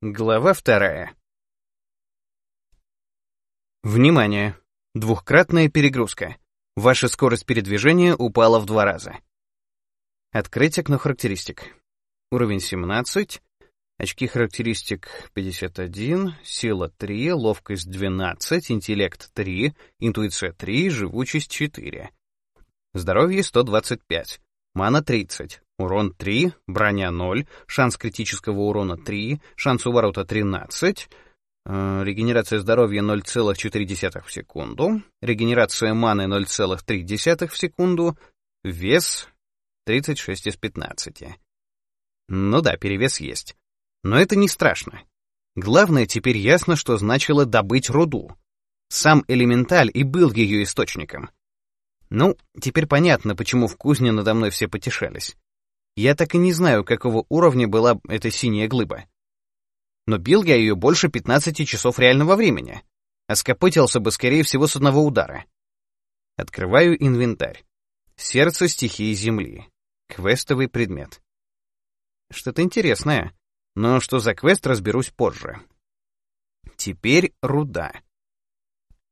Глава вторая. Внимание! Двухкратная перегрузка. Ваша скорость передвижения упала в два раза. Открыть окно характеристик. Уровень 17, очки характеристик 51, сила 3, ловкость 12, интеллект 3, интуиция 3, живучесть 4. Здоровье 125, мана 30, Урон 3, броня 0, шанс критического урона 3, шанс уворота 13, э, регенерация здоровья 0,4 в секунду, регенерация маны 0,3 в секунду, вес 36 из 15. Ну да, перевес есть. Но это не страшно. Главное, теперь ясно, что значило добыть руду. Сам элементаль и был ее источником. Ну, теперь понятно, почему в кузне надо мной все потешались. Я так и не знаю, какого уровня была эта синяя глыба. Но бил я ее больше 15 часов реального времени, а скопытился бы, скорее всего, с одного удара. Открываю инвентарь. Сердце стихии Земли. Квестовый предмет. Что-то интересное, но что за квест, разберусь позже. Теперь руда.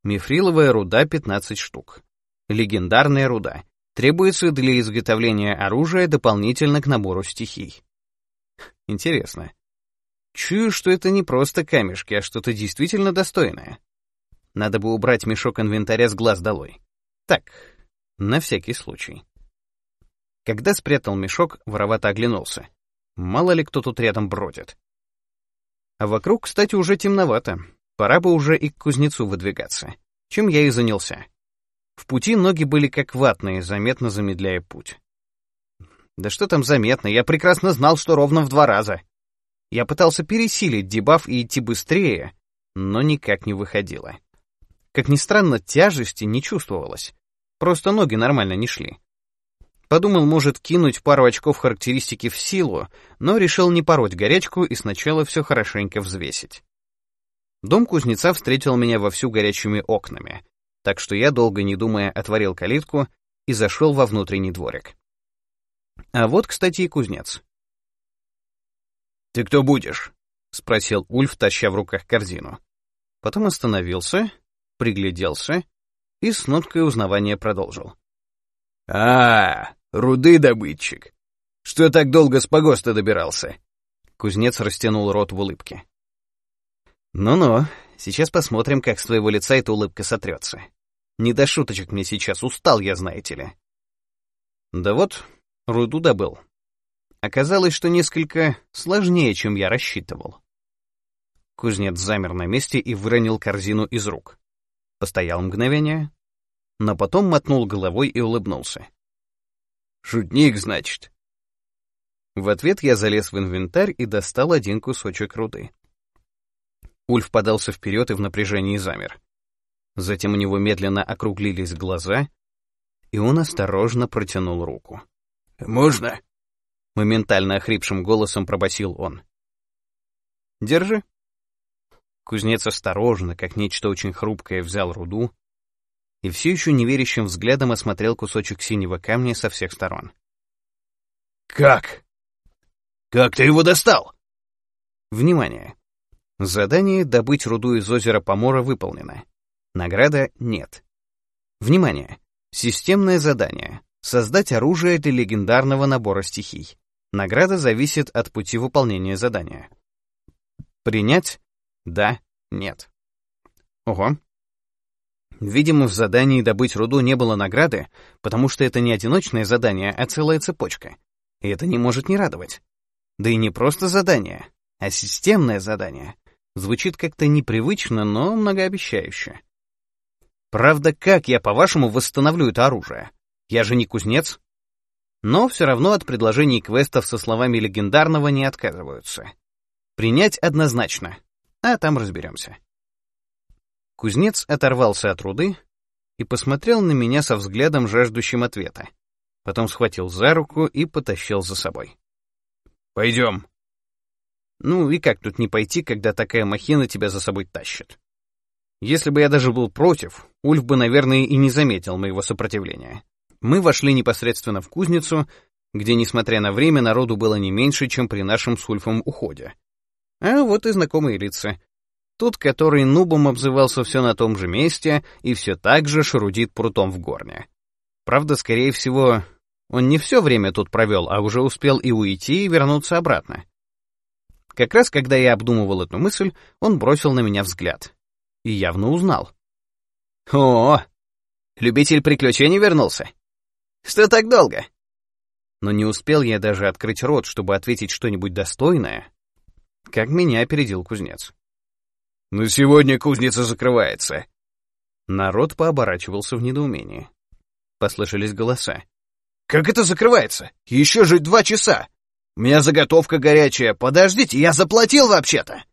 Мифриловая руда 15 штук. Легендарная руда требуется для изготовления оружия дополнительно к набору стихий. Интересно. Чую, что это не просто камешки, а что-то действительно достойное. Надо бы убрать мешок инвентаря с глаз долой. Так, на всякий случай. Когда спрятал мешок, воровато оглянулся. Мало ли кто тут рядом бродит. А вокруг, кстати, уже темновато. Пора бы уже и к кузнецу выдвигаться. Чем я и занялся. В пути ноги были как ватные, заметно замедляя путь. Да что там заметно, я прекрасно знал, что ровно в два раза. Я пытался пересилить дебаф и идти быстрее, но никак не выходило. Как ни странно, тяжести не чувствовалось. Просто ноги нормально не шли. Подумал, может, кинуть пару очков характеристики в силу, но решил не пороть горячку и сначала все хорошенько взвесить. Дом кузнеца встретил меня вовсю горячими окнами, так что я, долго не думая, отворил калитку и зашел во внутренний дворик. А вот, кстати, и кузнец. «Ты кто будешь?» — спросил Ульф, таща в руках корзину. Потом остановился, пригляделся и с ноткой узнавания продолжил. «А, руды добытчик. Что так долго с погоста добирался?» Кузнец растянул рот в улыбке. «Ну-ну, сейчас посмотрим, как с твоего лица эта улыбка сотрется. Не до шуточек мне сейчас, устал я, знаете ли. Да вот, руду добыл. Оказалось, что несколько сложнее, чем я рассчитывал. Кузнец замер на месте и выронил корзину из рук. Постоял мгновение, но потом мотнул головой и улыбнулся. «Шутник, значит?» В ответ я залез в инвентарь и достал один кусочек руды. Ульф подался вперед и в напряжении замер. Затем у него медленно округлились глаза, и он осторожно протянул руку. «Можно?» — моментально охрипшим голосом пробасил он. «Держи». Кузнец осторожно, как нечто очень хрупкое, взял руду и все еще неверящим взглядом осмотрел кусочек синего камня со всех сторон. «Как? Как ты его достал?» Внимание! Задание «Добыть руду из озера Помора» выполнено. Награда нет. Внимание! Системное задание. Создать оружие для легендарного набора стихий. Награда зависит от пути выполнения задания. Принять? Да, нет. Ого. Видимо, в задании добыть руду не было награды, потому что это не одиночное задание, а целая цепочка. И это не может не радовать. Да и не просто задание, а системное задание. Звучит как-то непривычно, но многообещающе. Правда, как я, по-вашему, восстановлю это оружие? Я же не кузнец. Но все равно от предложений квестов со словами легендарного не отказываются. Принять однозначно, а там разберемся. Кузнец оторвался от руды и посмотрел на меня со взглядом, жаждущим ответа. Потом схватил за руку и потащил за собой. «Пойдем». Ну и как тут не пойти, когда такая махина тебя за собой тащит? Если бы я даже был против, Ульф бы, наверное, и не заметил моего сопротивления. Мы вошли непосредственно в кузницу, где, несмотря на время, народу было не меньше, чем при нашем с Ульфом уходе. А вот и знакомые лица. Тут, который нубом обзывался все на том же месте и все так же шарудит прутом в горне. Правда, скорее всего, он не все время тут провел, а уже успел и уйти, и вернуться обратно. Как раз когда я обдумывал эту мысль, он бросил на меня взгляд. И явно узнал. «О, любитель приключений вернулся? Что так долго?» Но не успел я даже открыть рот, чтобы ответить что-нибудь достойное, как меня опередил кузнец. «На сегодня кузница закрывается». Народ пооборачивался в недоумении. Послышались голоса. «Как это закрывается? Еще же два часа! У меня заготовка горячая. Подождите, я заплатил вообще-то!»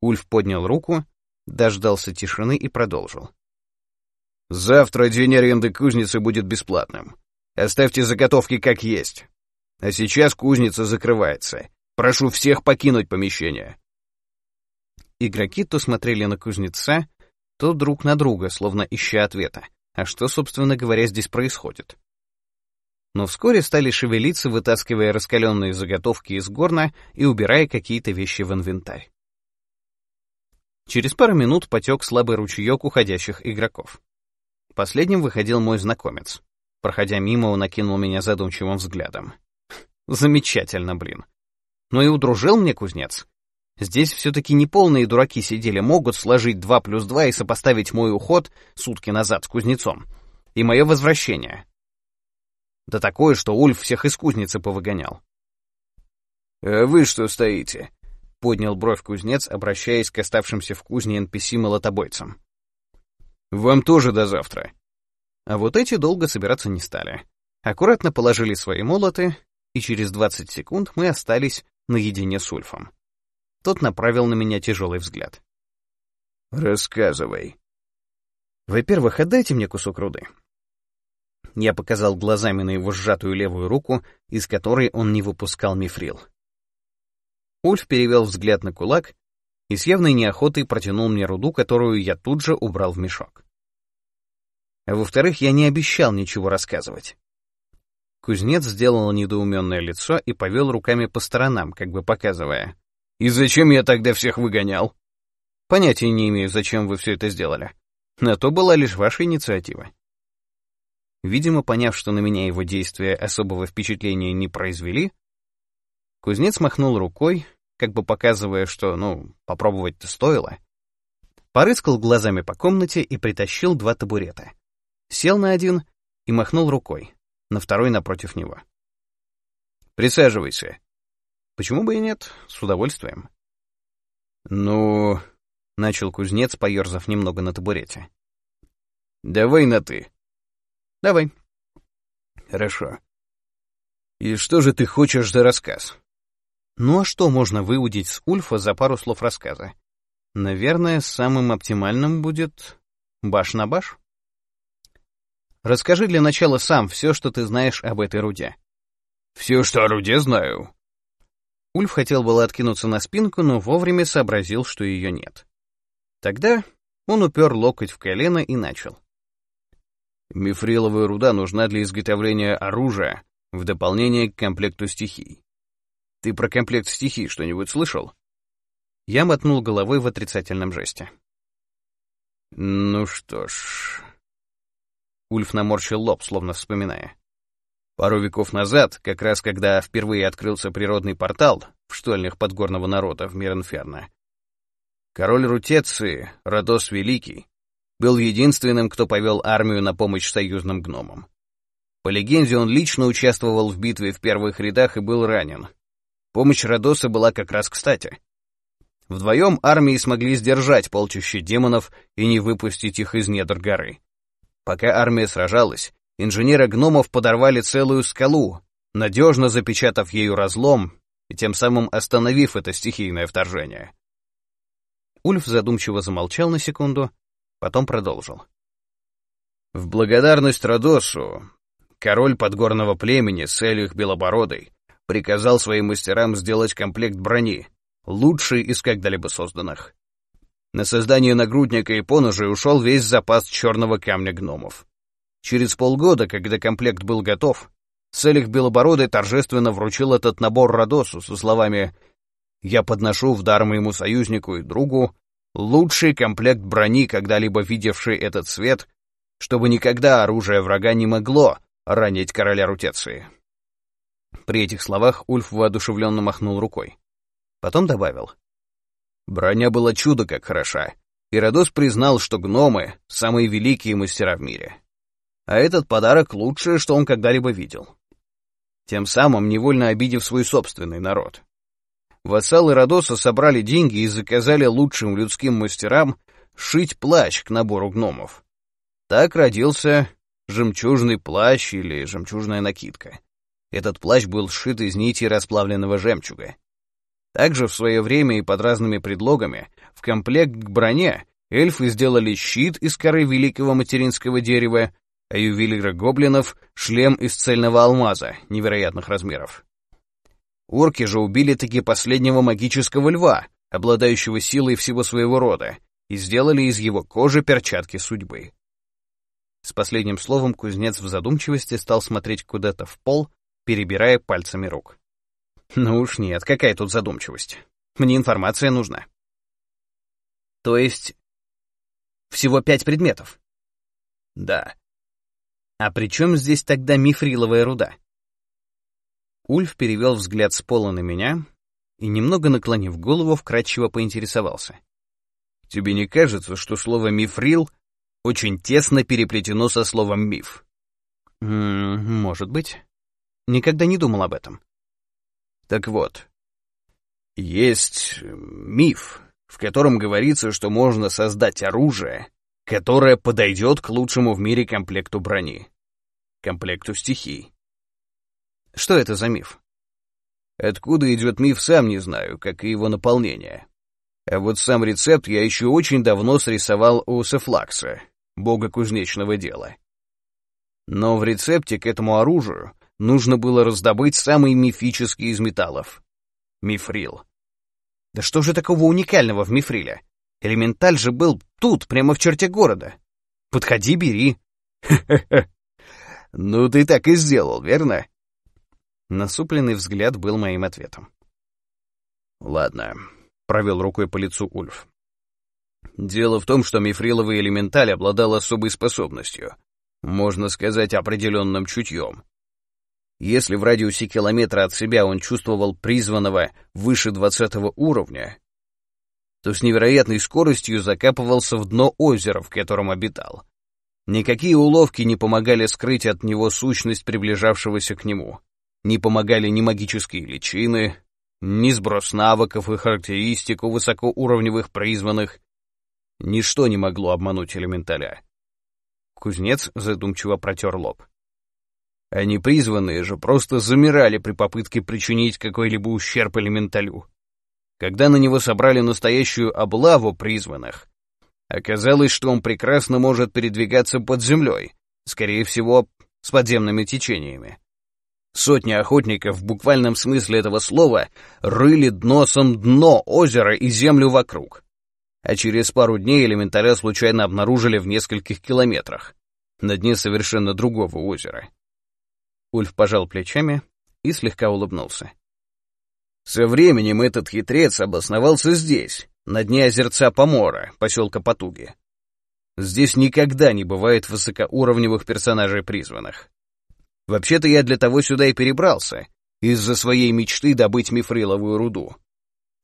Ульф поднял руку, дождался тишины и продолжил. «Завтра день аренды кузницы будет бесплатным. Оставьте заготовки как есть. А сейчас кузница закрывается. Прошу всех покинуть помещение. Игроки то смотрели на кузнеца, то друг на друга, словно ища ответа. А что, собственно говоря, здесь происходит? Но вскоре стали шевелиться, вытаскивая раскаленные заготовки из горна и убирая какие-то вещи в инвентарь. Через пару минут потек слабый ручеек уходящих игроков. Последним выходил мой знакомец. Проходя мимо, он окинул меня задумчивым взглядом. Замечательно, блин. Ну и удружил мне кузнец. Здесь все-таки не полные дураки сидели, могут сложить 2 плюс 2 и сопоставить мой уход сутки назад с кузнецом. И мое возвращение. Да такое, что Ульф всех из кузницы повыгонял. «А вы что стоите?» — поднял бровь кузнец, обращаясь к оставшимся в кузне NPC-молотобойцам. «Вам тоже до завтра». А вот эти долго собираться не стали. Аккуратно положили свои молоты, и через 20 секунд мы остались наедине с Ульфом. Тот направил на меня тяжелый взгляд. «Рассказывай». «Во-первых, отдайте мне кусок руды». Я показал глазами на его сжатую левую руку, из которой он не выпускал мифрил. Ульф перевел взгляд на кулак и с явной неохотой протянул мне руду, которую я тут же убрал в мешок. Во-вторых, я не обещал ничего рассказывать. Кузнец сделал недоуменное лицо и повел руками по сторонам, как бы показывая. И зачем я тогда всех выгонял? Понятия не имею, зачем вы все это сделали. На то была лишь ваша инициатива. Видимо, поняв, что на меня его действия особого впечатления не произвели, кузнец махнул рукой, как бы показывая, что, ну, попробовать-то стоило. Порыскал глазами по комнате и притащил два табурета. Сел на один и махнул рукой, на второй напротив него. «Присаживайся», Почему бы и нет? С удовольствием. Ну, начал кузнец, поерзав немного на табурете. Давай на ты. Давай. Хорошо. И что же ты хочешь за рассказ? Ну а что можно выудить с Ульфа за пару слов рассказа? Наверное, самым оптимальным будет баш на баш. Расскажи для начала сам все, что ты знаешь об этой руде. Все, что о руде знаю. Ульф хотел было откинуться на спинку, но вовремя сообразил, что ее нет. Тогда он упер локоть в колено и начал. Мифриловая руда нужна для изготовления оружия, в дополнение к комплекту стихий. Ты про комплект стихий что-нибудь слышал? Я мотнул головой в отрицательном жесте. Ну что ж... Ульф наморщил лоб, словно вспоминая. Пару веков назад, как раз когда впервые открылся природный портал в штольнях подгорного народа в мир Инферно, король Рутеции, Родос Великий, был единственным, кто повел армию на помощь союзным гномам. По легенде, он лично участвовал в битве в первых рядах и был ранен. Помощь Родоса была как раз кстати. Вдвоем армии смогли сдержать полчища демонов и не выпустить их из недр горы. Пока армия сражалась, инженеры гномов подорвали целую скалу, надежно запечатав ею разлом и тем самым остановив это стихийное вторжение. Ульф задумчиво замолчал на секунду, потом продолжил. В благодарность Родосу король подгорного племени Селих Белобородый приказал своим мастерам сделать комплект брони, лучший из когда-либо созданных. На создание нагрудника и поножей ушел весь запас черного камня гномов. Через полгода, когда комплект был готов, Селих Белобородый торжественно вручил этот набор Родосу со словами я подношу в дар моему союзнику и другу лучший комплект брони, когда-либо видевший этот свет, чтобы никогда оружие врага не могло ранить короля Рутеции. При этих словах Ульф воодушевленно махнул рукой. Потом добавил. Броня была чудо как хороша, и Родос признал, что гномы — самые великие мастера в мире. А этот подарок — лучшее, что он когда-либо видел. Тем самым невольно обидев свой собственный народ. Вассалы Родоса собрали деньги и заказали лучшим людским мастерам шить плащ к набору гномов. Так родился жемчужный плащ или жемчужная накидка. Этот плащ был сшит из нити расплавленного жемчуга. Также в свое время и под разными предлогами в комплект к броне эльфы сделали щит из коры великого материнского дерева, а ювелиры гоблинов — шлем из цельного алмаза невероятных размеров. Орки же убили таки последнего магического льва, обладающего силой всего своего рода, и сделали из его кожи перчатки судьбы. С последним словом кузнец в задумчивости стал смотреть куда-то в пол, перебирая пальцами рук. Ну уж нет, какая тут задумчивость. Мне информация нужна. То есть всего пять предметов? Да. А при чем здесь тогда мифриловая руда? Ульф перевел взгляд с пола на меня и, немного наклонив голову, вкратчиво поинтересовался. «Тебе не кажется, что слово «мифрил» очень тесно переплетено со словом «миф»?» «Может быть. Никогда не думал об этом». Так вот, есть миф, в котором говорится, что можно создать оружие, которое подойдет к лучшему в мире комплекту брони, комплекту стихий. Что это за миф? Откуда идет миф, сам не знаю, как и его наполнение. А вот сам рецепт я еще очень давно срисовал у Сефлакса, бога кузнечного дела. Но в рецепте к этому оружию нужно было раздобыть самый мифический из металлов — мифрил. Да что же такого уникального в мифриле? Элементаль же был тут, прямо в черте города. Подходи, бери. Ну, ты так и сделал, верно? Насупленный взгляд был моим ответом. «Ладно», — провел рукой по лицу Ульф. «Дело в том, что мифриловый элементаль обладал особой способностью, можно сказать, определенным чутьем. Если в радиусе километра от себя он чувствовал призванного выше двадцатого уровня, то с невероятной скоростью закапывался в дно озера, в котором обитал. Никакие уловки не помогали скрыть от него сущность приближавшегося к нему не помогали ни магические личины, ни сброс навыков и характеристик у высокоуровневых призванных. Ничто не могло обмануть элементаля. Кузнец задумчиво протер лоб. Они призванные же просто замирали при попытке причинить какой-либо ущерб элементалю. Когда на него собрали настоящую облаву призванных, оказалось, что он прекрасно может передвигаться под землей, скорее всего, с подземными течениями. Сотни охотников в буквальном смысле этого слова рыли носом дно озера и землю вокруг. А через пару дней элементаря случайно обнаружили в нескольких километрах, на дне совершенно другого озера. Ульф пожал плечами и слегка улыбнулся. Со временем этот хитрец обосновался здесь, на дне озерца Помора, поселка Потуги. Здесь никогда не бывает высокоуровневых персонажей призванных. Вообще-то я для того сюда и перебрался, из-за своей мечты добыть мифриловую руду.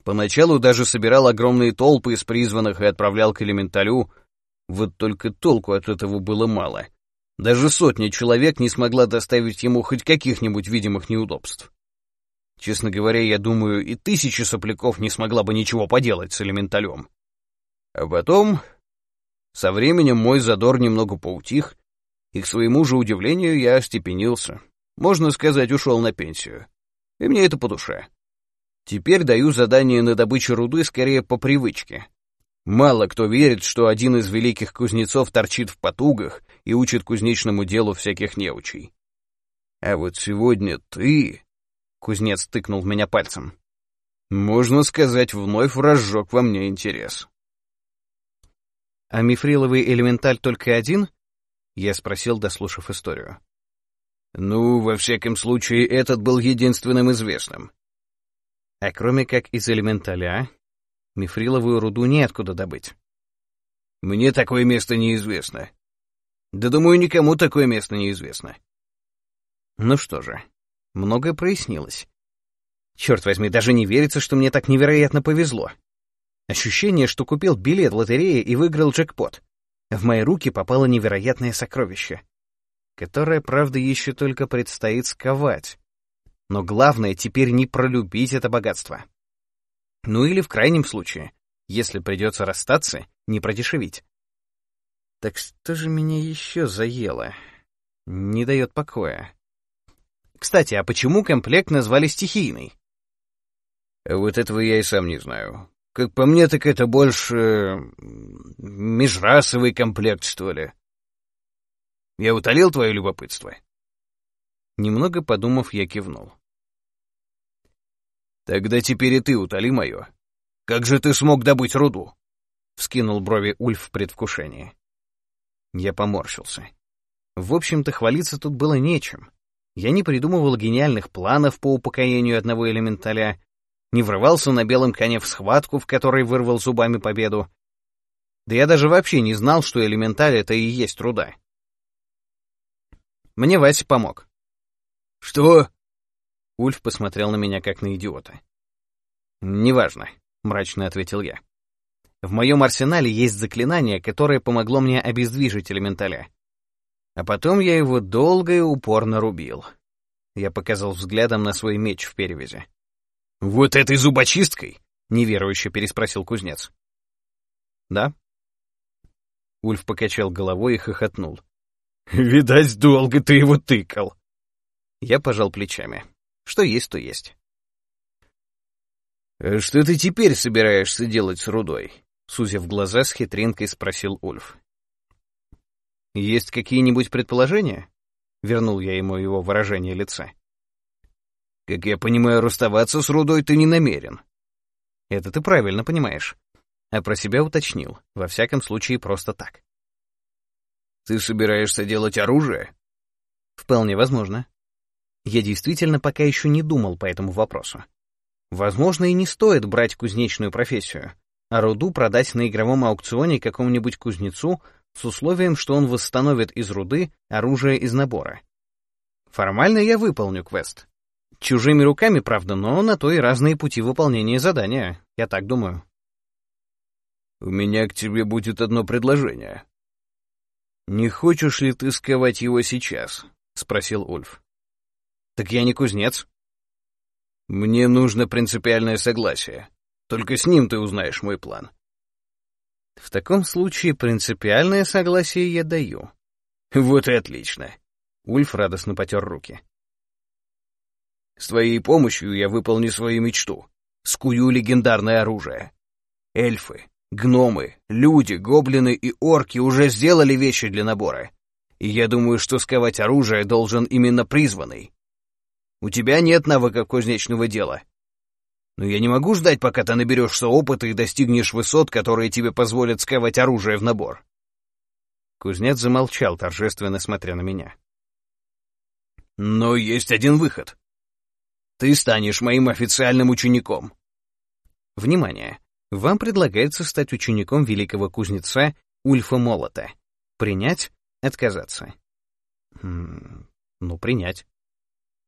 Поначалу даже собирал огромные толпы из призванных и отправлял к элементалю, вот только толку от этого было мало. Даже сотня человек не смогла доставить ему хоть каких-нибудь видимых неудобств. Честно говоря, я думаю, и тысяча сопляков не смогла бы ничего поделать с элементалем. А потом, со временем мой задор немного поутих, и к своему же удивлению я остепенился. Можно сказать, ушел на пенсию. И мне это по душе. Теперь даю задание на добычу руды скорее по привычке. Мало кто верит, что один из великих кузнецов торчит в потугах и учит кузнечному делу всяких неучей. А вот сегодня ты... Кузнец тыкнул в меня пальцем. Можно сказать, вновь разжег во мне интерес. А мифриловый элементаль только один? Я спросил, дослушав историю. Ну, во всяком случае, этот был единственным известным. А кроме как из элементаля, мифриловую руду неоткуда добыть. Мне такое место неизвестно. Да думаю, никому такое место неизвестно. Ну что же, многое прояснилось. Черт возьми, даже не верится, что мне так невероятно повезло. Ощущение, что купил билет в лотерее и выиграл джекпот. В мои руки попало невероятное сокровище, которое, правда, еще только предстоит сковать. Но главное теперь не пролюбить это богатство. Ну или в крайнем случае, если придется расстаться, не продешевить. Так что же меня еще заело? Не дает покоя. Кстати, а почему комплект назвали стихийный? Вот этого я и сам не знаю. Как по мне, так это больше... межрасовый комплект, что ли. Я утолил твое любопытство?» Немного подумав, я кивнул. «Тогда теперь и ты утоли мое. Как же ты смог добыть руду?» — вскинул брови Ульф в предвкушении. Я поморщился. В общем-то, хвалиться тут было нечем. Я не придумывал гениальных планов по упокоению одного элементаля, не врывался на белом коне в схватку, в которой вырвал зубами победу. Да я даже вообще не знал, что элементаль — это и есть труда. Мне Вася помог. «Что?» Ульф посмотрел на меня как на идиота. «Неважно», — мрачно ответил я. «В моем арсенале есть заклинание, которое помогло мне обездвижить элементаля. А потом я его долго и упорно рубил». Я показал взглядом на свой меч в перевязи. «Вот этой зубочисткой?» — неверующе переспросил кузнец. «Да?» Ульф покачал головой и хохотнул. «Видать, долго ты его тыкал». Я пожал плечами. Что есть, то есть. «А «Что ты теперь собираешься делать с рудой?» Сузив глаза, с хитринкой спросил Ульф. «Есть какие-нибудь предположения?» Вернул я ему его выражение лица. Как я понимаю, расставаться с рудой ты не намерен. Это ты правильно понимаешь. А про себя уточнил. Во всяком случае, просто так. Ты собираешься делать оружие? Вполне возможно. Я действительно пока еще не думал по этому вопросу. Возможно, и не стоит брать кузнечную профессию, а руду продать на игровом аукционе какому-нибудь кузнецу с условием, что он восстановит из руды оружие из набора. Формально я выполню квест, Чужими руками, правда, но на то и разные пути выполнения задания, я так думаю. «У меня к тебе будет одно предложение. Не хочешь ли ты сковать его сейчас?» — спросил Ульф. «Так я не кузнец». «Мне нужно принципиальное согласие. Только с ним ты узнаешь мой план». «В таком случае принципиальное согласие я даю». «Вот и отлично». Ульф радостно потер руки. С твоей помощью я выполню свою мечту. Скую легендарное оружие. Эльфы, гномы, люди, гоблины и орки уже сделали вещи для набора. И я думаю, что сковать оружие должен именно призванный. У тебя нет навыка кузнечного дела. Но я не могу ждать, пока ты наберешься опыта и достигнешь высот, которые тебе позволят сковать оружие в набор. Кузнец замолчал, торжественно смотря на меня. Но есть один выход. Ты станешь моим официальным учеником. Внимание! Вам предлагается стать учеником великого кузнеца Ульфа Молота. Принять, отказаться. Хм, ну, принять.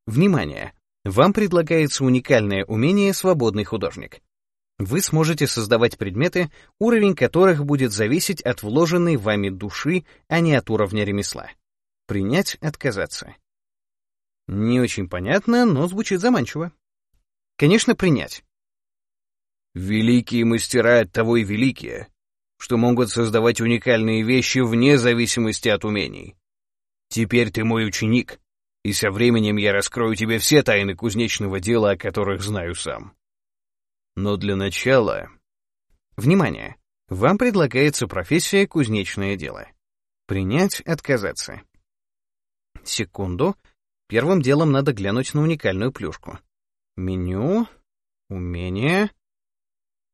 Внимание! Вам предлагается уникальное умение «Свободный художник». Вы сможете создавать предметы, уровень которых будет зависеть от вложенной вами души, а не от уровня ремесла. Принять, отказаться. Не очень понятно, но звучит заманчиво. Конечно, принять. Великие мастера от того и великие, что могут создавать уникальные вещи вне зависимости от умений. Теперь ты мой ученик, и со временем я раскрою тебе все тайны кузнечного дела, о которых знаю сам. Но для начала... Внимание! Вам предлагается профессия «Кузнечное дело». Принять, отказаться. Секунду, Первым делом надо глянуть на уникальную плюшку. Меню, умение,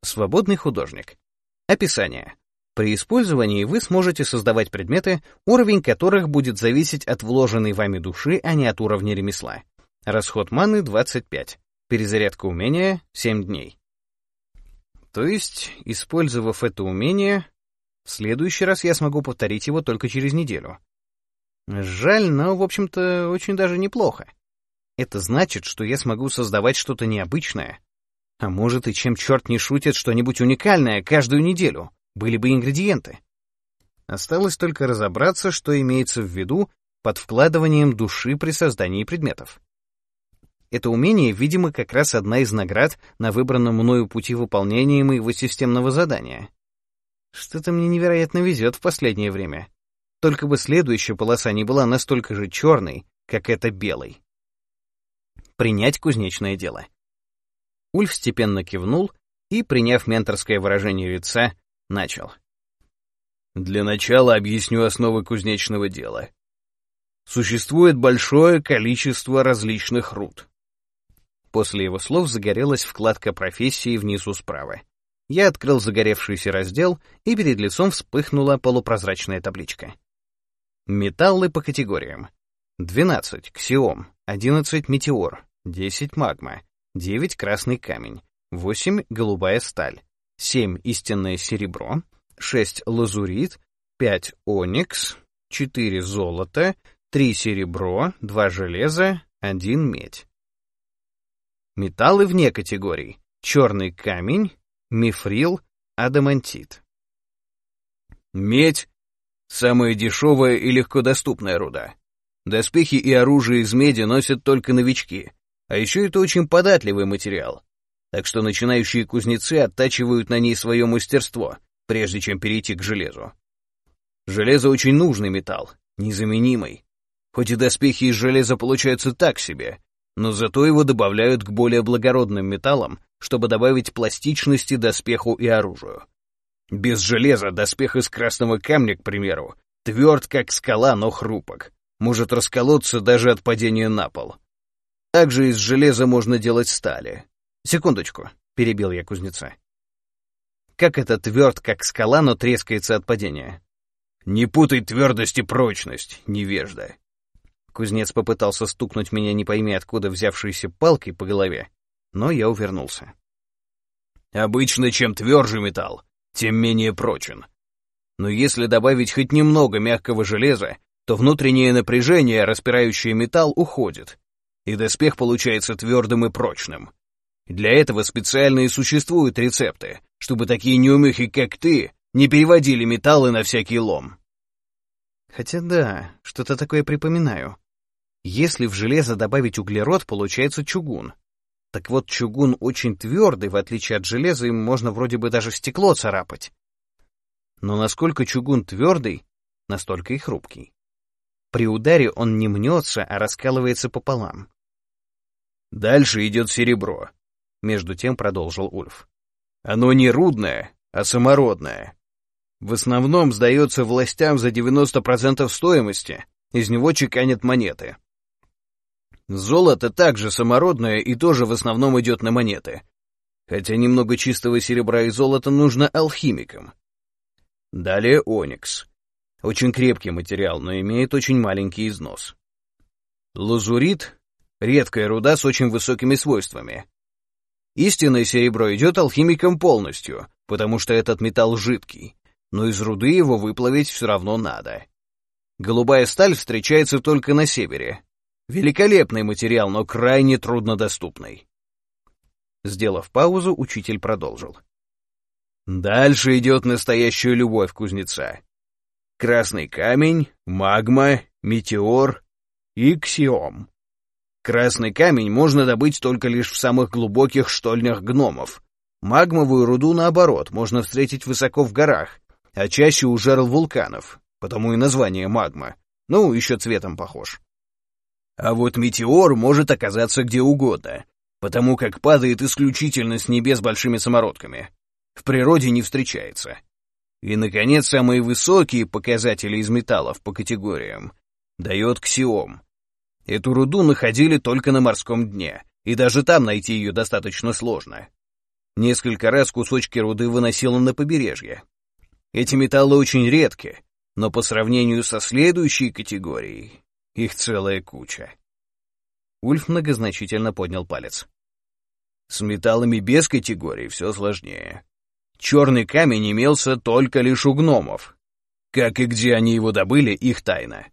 свободный художник. Описание. При использовании вы сможете создавать предметы, уровень которых будет зависеть от вложенной вами души, а не от уровня ремесла. Расход маны 25. Перезарядка умения — 7 дней. То есть, использовав это умение, в следующий раз я смогу повторить его только через неделю. Жаль, но, в общем-то, очень даже неплохо. Это значит, что я смогу создавать что-то необычное. А может, и чем черт не шутит, что-нибудь уникальное каждую неделю. Были бы ингредиенты. Осталось только разобраться, что имеется в виду под вкладыванием души при создании предметов. Это умение, видимо, как раз одна из наград на выбранном мною пути выполнения моего системного задания. Что-то мне невероятно везет в последнее время. Только бы следующая полоса не была настолько же черной, как эта белой. Принять кузнечное дело. Ульф степенно кивнул и, приняв менторское выражение лица, начал. Для начала объясню основы кузнечного дела. Существует большое количество различных руд. После его слов загорелась вкладка профессии внизу справа. Я открыл загоревшийся раздел, и перед лицом вспыхнула полупрозрачная табличка. Металлы по категориям. 12 — ксиом, 11 — метеор, 10 — магма, 9 — красный камень, 8 — голубая сталь, 7 — истинное серебро, 6 — лазурит, 5 — оникс, 4 — золото, 3 — серебро, 2 — железо, 1 — медь. Металлы вне категорий. Черный камень, мифрил, адамантит. Медь — самая дешевая и легкодоступная руда. Доспехи и оружие из меди носят только новички, а еще это очень податливый материал, так что начинающие кузнецы оттачивают на ней свое мастерство, прежде чем перейти к железу. Железо очень нужный металл, незаменимый. Хоть и доспехи из железа получаются так себе, но зато его добавляют к более благородным металлам, чтобы добавить пластичности доспеху и оружию. Без железа доспех из красного камня, к примеру, тверд как скала, но хрупок, может расколоться даже от падения на пол. Также из железа можно делать стали. Секундочку, перебил я кузнеца. Как это тверд, как скала, но трескается от падения? Не путай твердость и прочность, невежда. Кузнец попытался стукнуть меня не пойми откуда взявшейся палкой по голове, но я увернулся. Обычно чем тверже металл, тем менее прочен. Но если добавить хоть немного мягкого железа, то внутреннее напряжение, распирающее металл, уходит, и доспех получается твердым и прочным. Для этого специально и существуют рецепты, чтобы такие неумехи, как ты, не переводили металлы на всякий лом. Хотя да, что-то такое припоминаю. Если в железо добавить углерод, получается чугун. Так вот, чугун очень твердый, в отличие от железа, им можно вроде бы даже стекло царапать. Но насколько чугун твердый, настолько и хрупкий. При ударе он не мнется, а раскалывается пополам. Дальше идет серебро, между тем продолжил Ульф. Оно не рудное, а самородное. В основном сдается властям за 90% стоимости, из него чеканят монеты. Золото также самородное и тоже в основном идет на монеты. Хотя немного чистого серебра и золота нужно алхимикам. Далее оникс. Очень крепкий материал, но имеет очень маленький износ. Лазурит — редкая руда с очень высокими свойствами. Истинное серебро идет алхимикам полностью, потому что этот металл жидкий, но из руды его выплавить все равно надо. Голубая сталь встречается только на севере, Великолепный материал, но крайне труднодоступный. Сделав паузу, учитель продолжил. Дальше идет настоящая любовь кузнеца. Красный камень, магма, метеор и ксиом. Красный камень можно добыть только лишь в самых глубоких штольнях гномов. Магмовую руду, наоборот, можно встретить высоко в горах, а чаще у жерл вулканов, потому и название магма. Ну, еще цветом похож. А вот метеор может оказаться где угодно, потому как падает исключительно с небес большими самородками. В природе не встречается. И, наконец, самые высокие показатели из металлов по категориям дает ксиом. Эту руду находили только на морском дне, и даже там найти ее достаточно сложно. Несколько раз кусочки руды выносило на побережье. Эти металлы очень редки, но по сравнению со следующей категорией их целая куча. Ульф многозначительно поднял палец. С металлами без категорий все сложнее. Черный камень имелся только лишь у гномов. Как и где они его добыли, их тайна.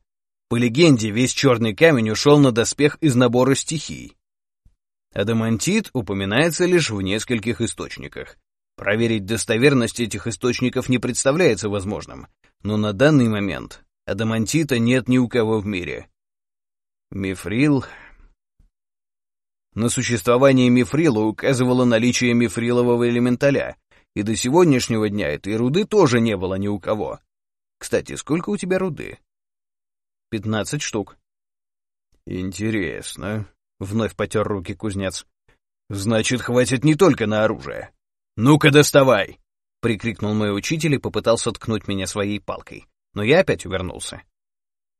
По легенде, весь черный камень ушел на доспех из набора стихий. Адамантит упоминается лишь в нескольких источниках. Проверить достоверность этих источников не представляется возможным, но на данный момент адамантита нет ни у кого в мире. Мифрил... На существование мифрила указывало наличие мифрилового элементаля, и до сегодняшнего дня этой руды тоже не было ни у кого. Кстати, сколько у тебя руды? Пятнадцать штук. Интересно. Вновь потер руки кузнец. Значит, хватит не только на оружие. Ну-ка, доставай! Прикрикнул мой учитель и попытался ткнуть меня своей палкой. Но я опять увернулся.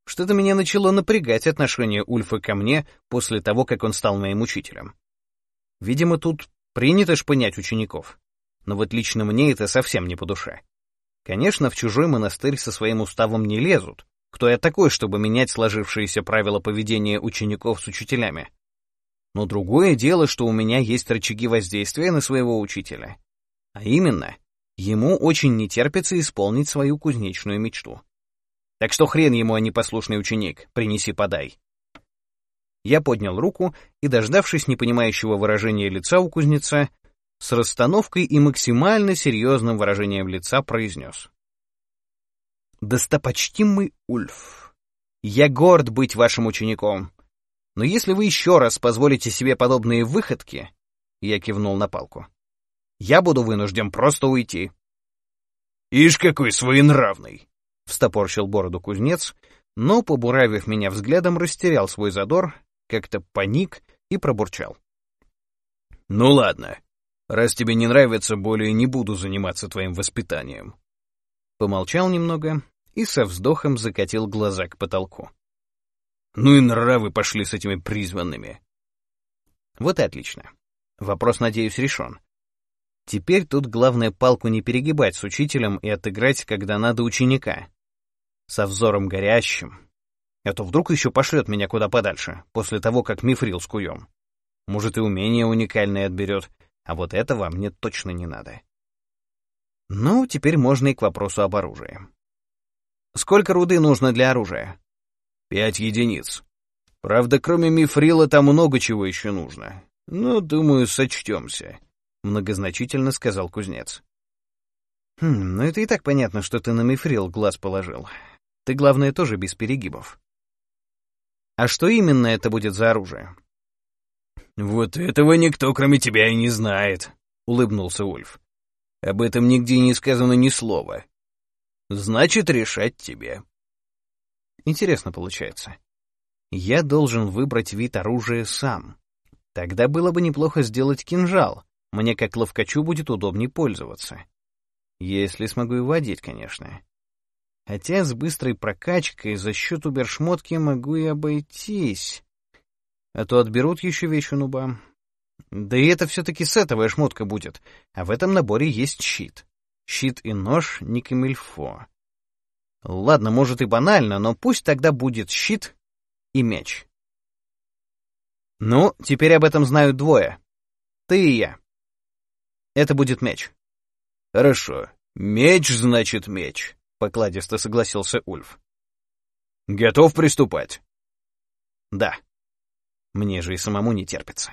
Что-то меня начало напрягать отношение Ульфа ко мне после того, как он стал моим учителем. Видимо, тут принято шпынять учеников. Но вот лично мне это совсем не по душе. Конечно, в чужой монастырь со своим уставом не лезут. Кто я такой, чтобы менять сложившиеся правила поведения учеников с учителями? Но другое дело, что у меня есть рычаги воздействия на своего учителя. А именно, ему очень не терпится исполнить свою кузнечную мечту. Так что хрен ему, а не послушный ученик, принеси-подай. Я поднял руку и, дождавшись непонимающего выражения лица у кузнеца, с расстановкой и максимально серьезным выражением лица произнес. «Достопочтимый Ульф, я горд быть вашим учеником, но если вы еще раз позволите себе подобные выходки, я кивнул на палку, я буду вынужден просто уйти». «Ишь, какой своенравный!» — встопорщил бороду кузнец, но, побуравив меня взглядом, растерял свой задор, как-то паник и пробурчал. «Ну ладно, Раз тебе не нравится, более не буду заниматься твоим воспитанием». Помолчал немного и со вздохом закатил глаза к потолку. «Ну и нравы пошли с этими призванными». Вот и отлично. Вопрос, надеюсь, решен. Теперь тут главное палку не перегибать с учителем и отыграть, когда надо ученика. Со взором горящим. А то вдруг еще пошлет меня куда подальше, после того, как мифрил с куем. Может, и умение уникальное отберет, а вот этого мне точно не надо. Ну, теперь можно и к вопросу об оружии. Сколько руды нужно для оружия? Пять единиц. Правда, кроме мифрила там много чего еще нужно. Но, думаю, сочтемся, — многозначительно сказал кузнец. Хм, ну это и так понятно, что ты на мифрил глаз положил. Ты, главное, тоже без перегибов. А что именно это будет за оружие? «Вот этого никто, кроме тебя, и не знает», — улыбнулся Ульф. «Об этом нигде не сказано ни слова. Значит, решать тебе». Интересно получается. Я должен выбрать вид оружия сам. Тогда было бы неплохо сделать кинжал. Мне как ловкачу будет удобнее пользоваться. Если смогу и водить, конечно. Хотя с быстрой прокачкой за счет убершмотки могу и обойтись а то отберут еще вещь у нуба. Да и это все-таки сетовая шмотка будет, а в этом наборе есть щит. Щит и нож не камильфо. Ладно, может и банально, но пусть тогда будет щит и меч. Ну, теперь об этом знают двое. Ты и я. Это будет меч. Хорошо. Меч значит меч, покладисто согласился Ульф. Готов приступать? Да. Мне же и самому не терпится.